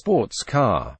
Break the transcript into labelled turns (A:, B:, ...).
A: sports car.